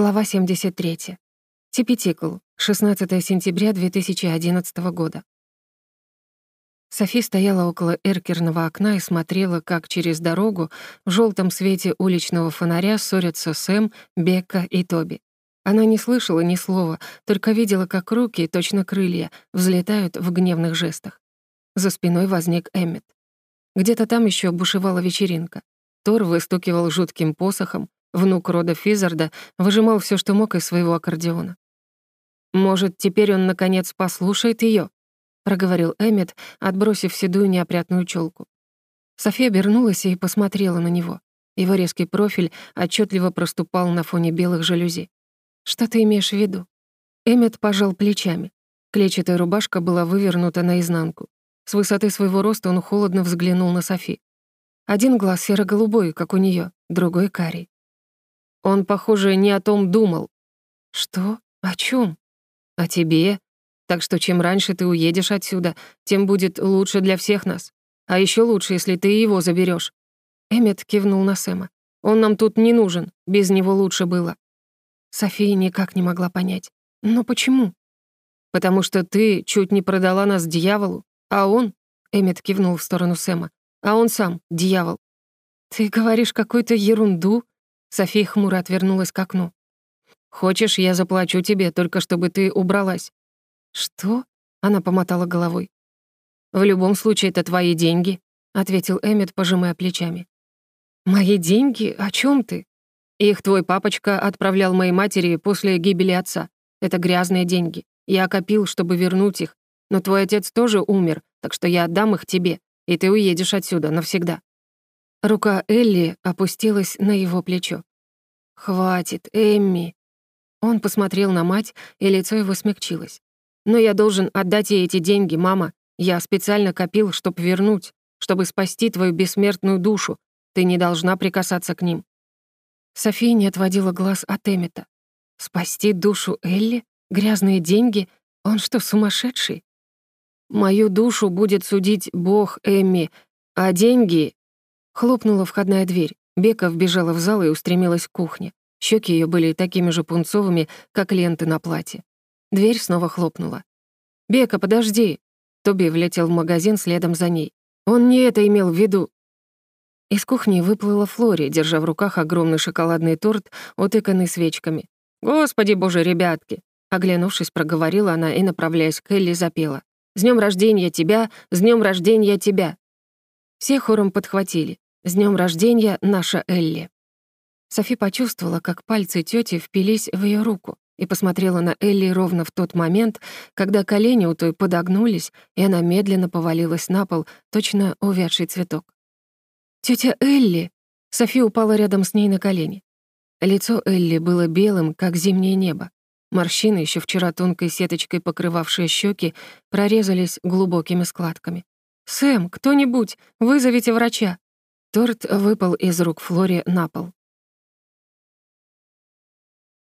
Глава 73. Типетикл. 16 сентября 2011 года. Софи стояла около эркерного окна и смотрела, как через дорогу в желтом свете уличного фонаря ссорятся Сэм, Бекка и Тоби. Она не слышала ни слова, только видела, как руки, точно крылья, взлетают в гневных жестах. За спиной возник Эммет. Где-то там еще бушевала вечеринка. Тор выстукивал жутким посохом, Внук рода Физарда выжимал все, что мог из своего аккордеона. «Может, теперь он, наконец, послушает ее, проговорил Эммет, отбросив седую неопрятную челку. София обернулась и посмотрела на него. Его резкий профиль отчетливо проступал на фоне белых жалюзи. «Что ты имеешь в виду?» Эммет пожал плечами. Клетчатая рубашка была вывернута наизнанку. С высоты своего роста он холодно взглянул на Софи. Один глаз серо-голубой, как у нее, другой — карий. Он, похоже, не о том думал. Что? О чем? О тебе. Так что чем раньше ты уедешь отсюда, тем будет лучше для всех нас. А еще лучше, если ты его заберешь. Эммет кивнул на Сэма. Он нам тут не нужен, без него лучше было. София никак не могла понять. Но почему? Потому что ты чуть не продала нас дьяволу, а он... Эммет кивнул в сторону Сэма. А он сам, дьявол. Ты говоришь какую-то ерунду? София хмуро отвернулась к окну. «Хочешь, я заплачу тебе, только чтобы ты убралась?» «Что?» — она помотала головой. «В любом случае, это твои деньги», — ответил Эммет, пожимая плечами. «Мои деньги? О чем ты?» «Их твой папочка отправлял моей матери после гибели отца. Это грязные деньги. Я копил, чтобы вернуть их. Но твой отец тоже умер, так что я отдам их тебе, и ты уедешь отсюда навсегда». Рука Элли опустилась на его плечо. «Хватит, Эмми!» Он посмотрел на мать, и лицо его смягчилось. «Но я должен отдать ей эти деньги, мама. Я специально копил, чтобы вернуть, чтобы спасти твою бессмертную душу. Ты не должна прикасаться к ним». София не отводила глаз от Эммета. «Спасти душу Элли? Грязные деньги? Он что, сумасшедший?» «Мою душу будет судить Бог, Эмми, а деньги Хлопнула входная дверь. Бека вбежала в зал и устремилась к кухне. Щеки ее были такими же пунцовыми, как ленты на платье. Дверь снова хлопнула. «Бека, подожди!» Тоби влетел в магазин следом за ней. «Он не это имел в виду!» Из кухни выплыла Флори, держа в руках огромный шоколадный торт, утыканный свечками. «Господи боже, ребятки!» Оглянувшись, проговорила она и, направляясь к Элли, запела. «С днем рождения тебя! С днем рождения тебя!» Все хором подхватили. «С днем рождения, наша Элли!» Софи почувствовала, как пальцы тети впились в ее руку и посмотрела на Элли ровно в тот момент, когда колени у той подогнулись, и она медленно повалилась на пол, точно увядший цветок. Тетя Элли!» Софи упала рядом с ней на колени. Лицо Элли было белым, как зимнее небо. Морщины, еще вчера тонкой сеточкой покрывавшие щеки, прорезались глубокими складками. «Сэм, кто-нибудь, вызовите врача!» Торт выпал из рук Флори на пол.